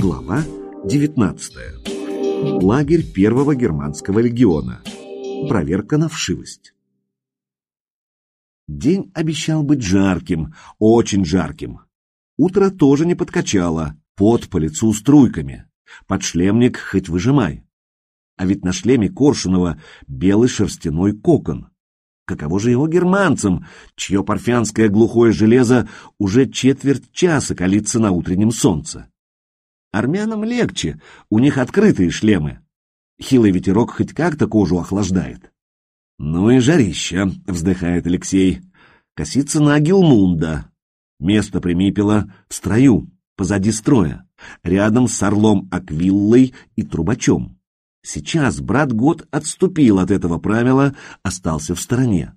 Глава 19. Лагерь первого германского легиона. Проверка на вшивость. День обещал быть жарким, очень жарким. Утро тоже не подкачало, пот по лицу струйками. Подшлемник хоть выжимай. А ведь на шлеме Коршунова белый шерстяной кокон. Каково же его германцам, чье парфянское глухое железо уже четверть часа калится на утреннем солнце? Армянам легче, у них открытые шлемы. Хилый ветерок хоть как-то кожу охлаждает. «Ну и жарища», — вздыхает Алексей. Косится на Гилмунда. Место примипело в строю, позади строя, рядом с орлом Аквиллой и трубачом. Сейчас брат Год отступил от этого правила, остался в стороне.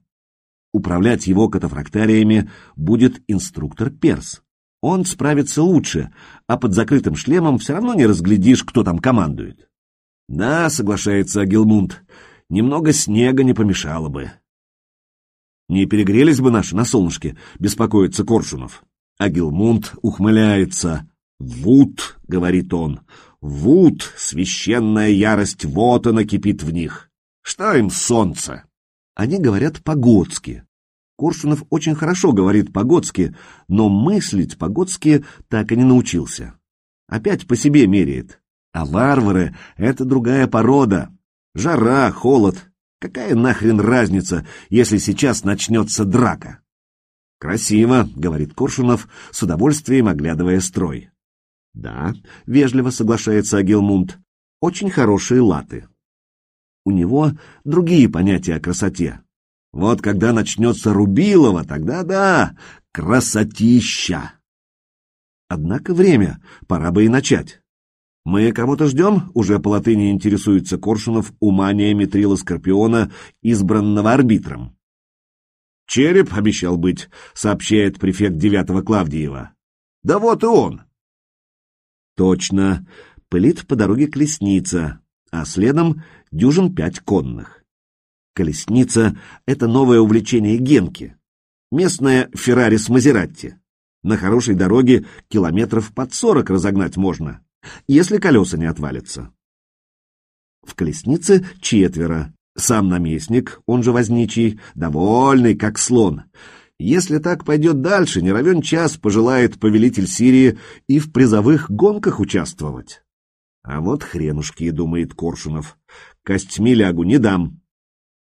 Управлять его катафрактариями будет инструктор Перс. Он справится лучше, а под закрытым шлемом все равно не разглядишь, кто там командует. Да, соглашается Агилмунд, немного снега не помешало бы. Не перегрелись бы наши на солнышке, беспокоится Коршунов. Агилмунд ухмыляется. «Вуд», — говорит он, — «вуд, священная ярость, вот она кипит в них. Что им солнце?» Они говорят по-готски. Коршунов очень хорошо говорит по-готски, но мыслить по-готски так и не научился. Опять по себе меряет. А варвары — это другая порода. Жара, холод. Какая нахрен разница, если сейчас начнется драка? «Красиво», — говорит Коршунов, с удовольствием оглядывая строй. Да, вежливо соглашается Агилмунд, очень хорошие латы. У него другие понятия о красоте. Вот когда начнется Рубилова, тогда да, красотища. Однако время, пора бы и начать. Мы кого-то ждем? Уже по латыни интересуется Коршунов умания Митрила Скорпиона, избранного арбитром. Череп обещал быть, сообщает префект девятого Клавдиева. Да вот и он. Точно, пылит по дороге колесница, а следом дюжин пять конных. Колесница — это новое увлечение Генки. Местная Феррари с Мазератти. На хорошей дороге километров под сорок разогнать можно, если колеса не отвалятся. В колеснице четверо. Сам наместник, он же возничий, довольный, как слон. Если так пойдет дальше, не равен час пожелает повелитель Сирии и в призовых гонках участвовать. А вот хренушки, думает Коршунов, костьми лягу не дам.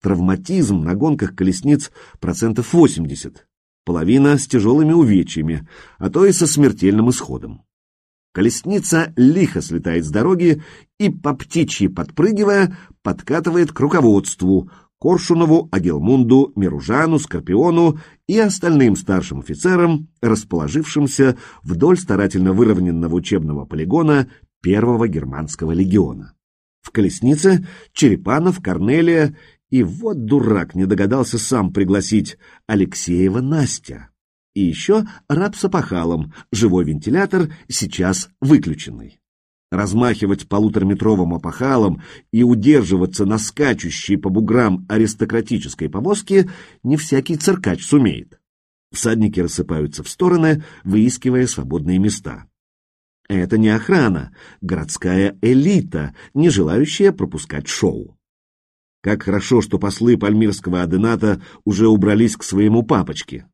Травматизм на гонках колесниц процентов 80, половина с тяжелыми увечьями, а то и со смертельным исходом. Колесница лихо слетает с дороги и, по птичьи подпрыгивая, подкатывает к руководству, Коршунову, Агелмунду, Миружану, Скорпиону и остальным старшим офицерам, расположившимся вдоль старательно выровненного учебного полигона первого германского легиона. В колеснице Черепанов, Корнелия и вот дурак не догадался сам пригласить Алексеева Настя. И еще раб с опахалом, живой вентилятор, сейчас выключенный размахивать полутораметровым опахалом и удерживаться на скачущей по буграм аристократической повозке не всякий циркач сумеет. Всадники рассыпаются в стороны, выискивая свободные места. Это не охрана, городская элита, не желающая пропускать шоу. Как хорошо, что послы пальмирского адената уже убрались к своему папочке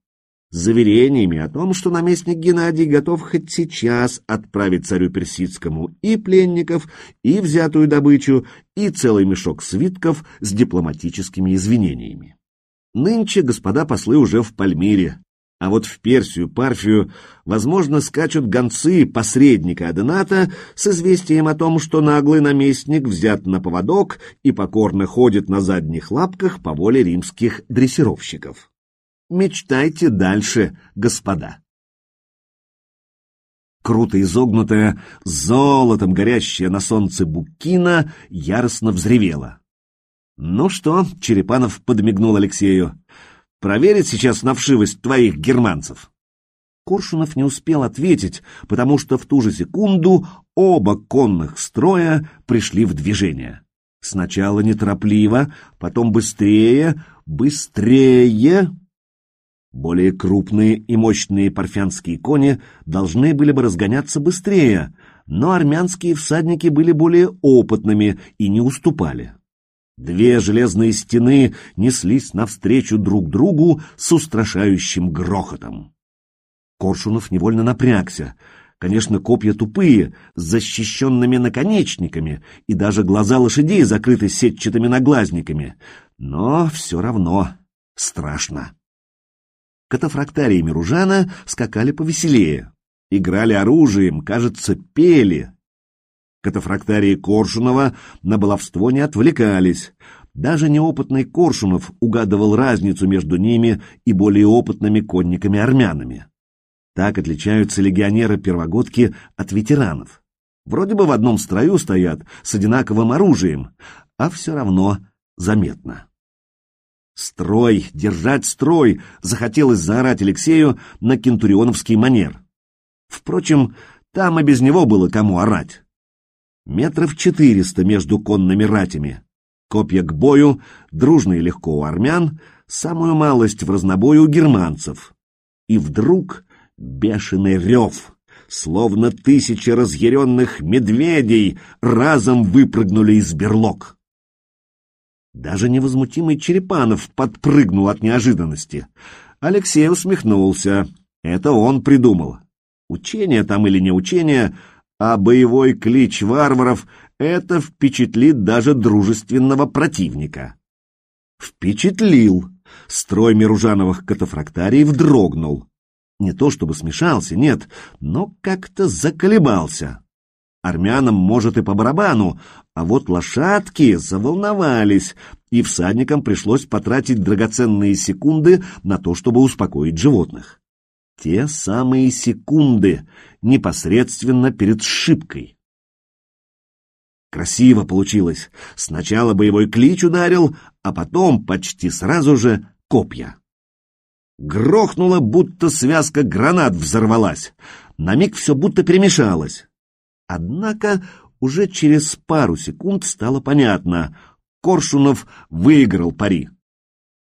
с заверениями о том, что наместник Геннадий готов хоть сейчас отправить царю Персидскому и пленников, и взятую добычу, и целый мешок свитков с дипломатическими извинениями. Нынче господа послы уже в Пальмире, а вот в Персию, Парфию, возможно, скачут гонцы посредника Адената с известием о том, что наглый наместник взят на поводок и покорно ходит на задних лапках по воле римских дрессировщиков. Мечтайте дальше, господа. Круто изогнутая, золотом горящая на солнце букина яростно взревела. «Ну что?» — Черепанов подмигнул Алексею. «Проверить сейчас на вшивость твоих германцев?» Коршунов не успел ответить, потому что в ту же секунду оба конных строя пришли в движение. Сначала неторопливо, потом быстрее, быстрее... Более крупные и мощные парфянские кони должны были бы разгоняться быстрее, но армянские всадники были более опытными и не уступали. Две железные стены неслись навстречу друг другу с устрашающим грохотом. Коршунов невольно напрягся. Конечно, копья тупые, с защищенными наконечниками, и даже глаза лошадей закрыты сетчатыми наглазниками. Но все равно страшно. Катафрактарии Миружана скакали повеселее. Играли оружием, кажется, пели. Катафрактарии Коршунова на баловство не отвлекались. Даже неопытный Коршунов угадывал разницу между ними и более опытными конниками-армянами. Так отличаются легионеры-первогодки от ветеранов. Вроде бы в одном строю стоят, с одинаковым оружием, а все равно заметно. «Строй! Держать строй!» — захотелось заорать Алексею на кентурионовский манер. Впрочем, там и без него было кому орать. Метров четыреста между конными ратями. Копья к бою, дружно и легко у армян, самую малость в разнобой у германцев. И вдруг Бешеный рев, словно тысячи разъяренных медведей, разом выпрыгнули из берлог. Даже невозмутимый Черепанов подпрыгнул от неожиданности. Алексей усмехнулся. Это он придумал. Учение там или не учение, а боевой клич варваров — это впечатлит даже дружественного противника. Впечатлил. Строй Миружановых катафрактариев дрогнул. Не то чтобы смешался, нет, но как-то заколебался. Армянам, может, и по барабану, а вот лошадки заволновались, и всадникам пришлось потратить драгоценные секунды на то, чтобы успокоить животных. Те самые секунды, непосредственно перед сшибкой. Красиво получилось. Сначала боевой клич ударил, а потом почти сразу же копья. Грохнуло, будто связка гранат взорвалась. На миг все будто перемешалось. Однако уже через пару секунд стало понятно. Коршунов выиграл пари.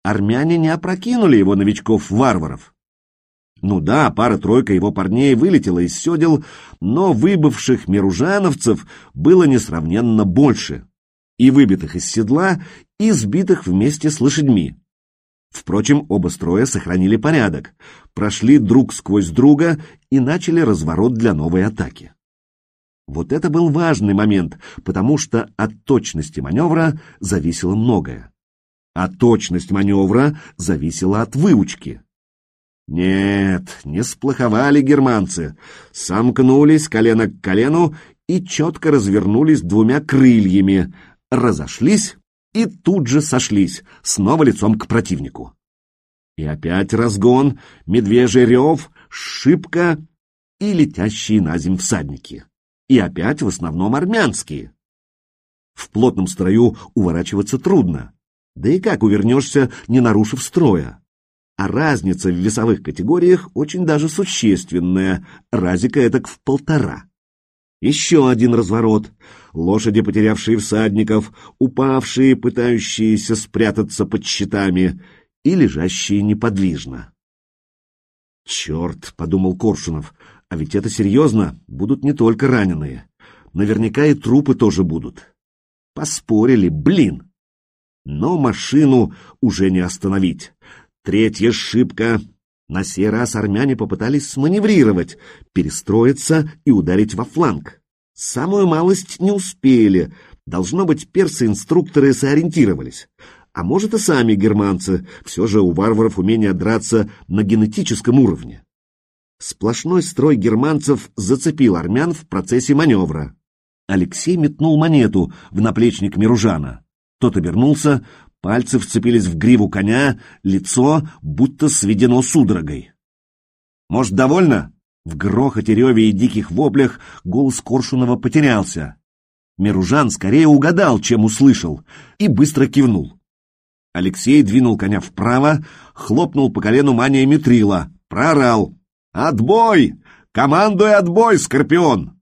Армяне не опрокинули его новичков-варваров. Ну да, пара-тройка его парней вылетела из седел, но выбывших миружановцев было несравненно больше. И выбитых из седла, и сбитых вместе с лошадьми. Впрочем, оба строя сохранили порядок, прошли друг сквозь друга и начали разворот для новой атаки. Вот это был важный момент, потому что от точности маневра зависело многое. А точность маневра зависела от выучки. Нет, не сплоховали германцы, сомкнулись колено к колену и четко развернулись двумя крыльями, разошлись и тут же сошлись, снова лицом к противнику. И опять разгон, медвежий рев, шибка и летящие на земь всадники. И опять в основном армянские. В плотном строю уворачиваться трудно. Да и как увернешься, не нарушив строя? А разница в весовых категориях очень даже существенная, разика этак в полтора. Еще один разворот. Лошади, потерявшие всадников, упавшие, пытающиеся спрятаться под щитами и лежащие неподвижно. «Черт!» — подумал Коршунов. «А ведь это серьезно. Будут не только раненые. Наверняка и трупы тоже будут. Поспорили, блин!» Но машину уже не остановить. Третья ошибка на сей раз армяне попытались сманеврировать, перестроиться и ударить во фланг. Самую малость не успели. Должно быть, персы-инструкторы сориентировались. А может и сами германцы, все же у варваров умение драться на генетическом уровне. Сплошной строй германцев зацепил армян в процессе маневра. Алексей метнул монету в наплечник Миружана. Тот обернулся, Пальцы вцепились в гриву коня, лицо будто сведено судорогой. «Может, довольно?» В грохоте, реве и диких воплях голос Коршунова потерялся. Меружан скорее угадал, чем услышал, и быстро кивнул. Алексей двинул коня вправо, хлопнул по колену мания Митрила, проорал. «Отбой! Командуй отбой, Скорпион!»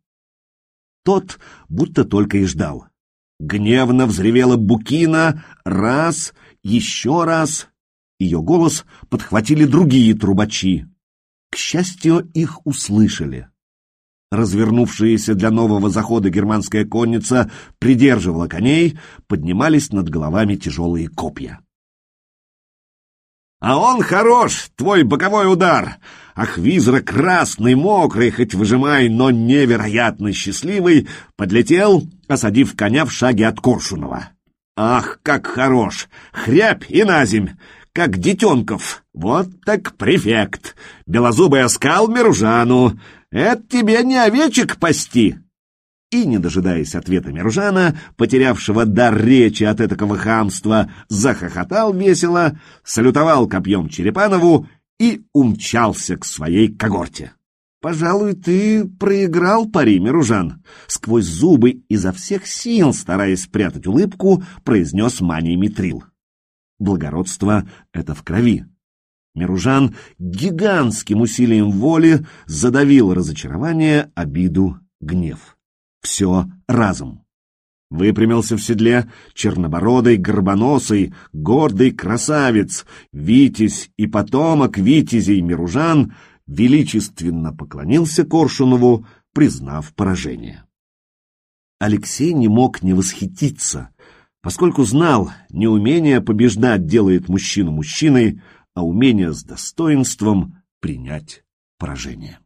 Тот будто только и ждал. Гневно взревела Букина раз, еще раз. Ее голос подхватили другие трубачи. К счастью, их услышали. Развернувшаяся для нового захода германская конница придерживала коней, поднимались над головами тяжелые копья. «А он хорош, твой боковой удар! Ах, визра красный, мокрый, хоть выжимай, но невероятно счастливый, подлетел, осадив коня в шаге от Коршунова. Ах, как хорош! Хрябь и наземь! Как детенков! Вот так префект! Белозубый оскал Меружану! Это тебе не овечек пасти!» И, не дожидаясь ответа Мержана, потерявшего дар речи от этакого хамства, захохотал весело, салютовал копьем Черепанову и умчался к своей когорте. «Пожалуй, ты проиграл пари, Миружан», — сквозь зубы изо всех сил, стараясь спрятать улыбку, произнес Маний Митрил. Благородство — это в крови. Миружан гигантским усилием воли задавил разочарование, обиду, гнев. Все разом. Выпрямился в седле чернобородый, горбоносый, гордый красавец, витязь и потомок витязей Миружан величественно поклонился Коршунову, признав поражение. Алексей не мог не восхититься, поскольку знал, неумение побеждать делает мужчину мужчиной, а умение с достоинством принять поражение.